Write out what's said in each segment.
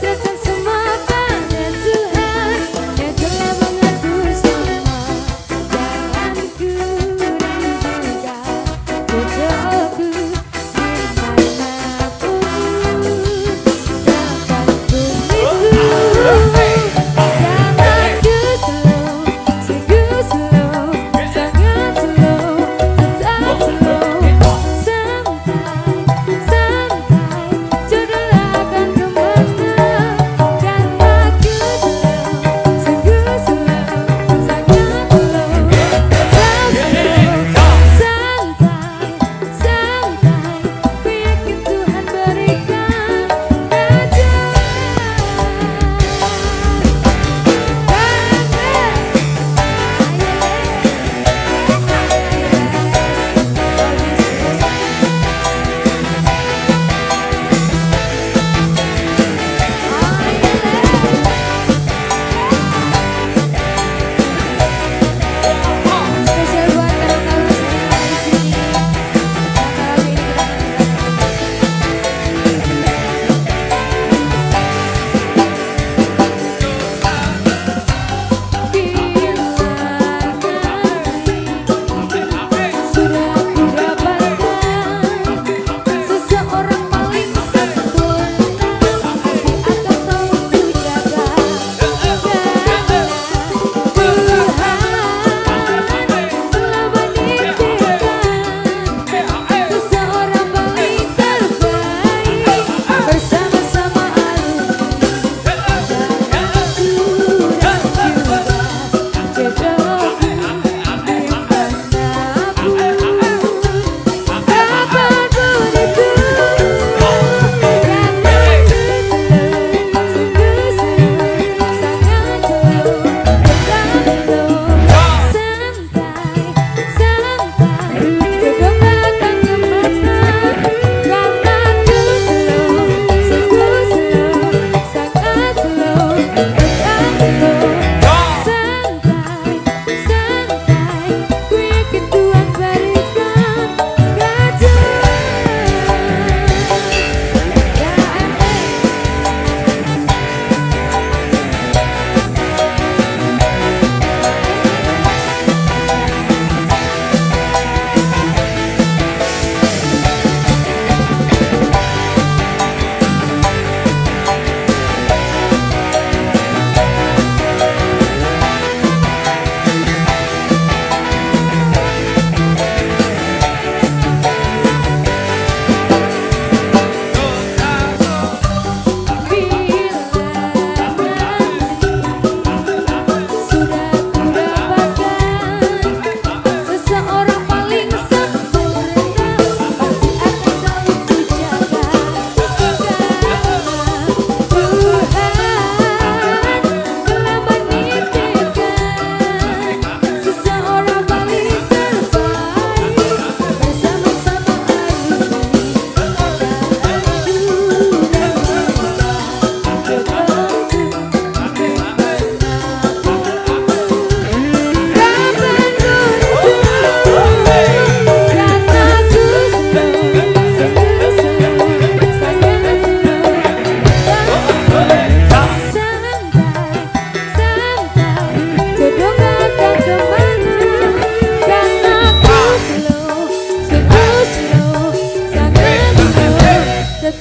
This is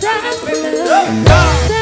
that.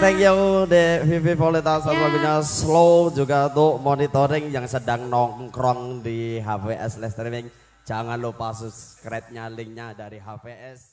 Thank you De Vivi Polita yeah. lagunya Slow juga untuk monitoring yang sedang nongkrong di HVS Live Streaming. Jangan lupa subscribe-nya linknya dari HVS.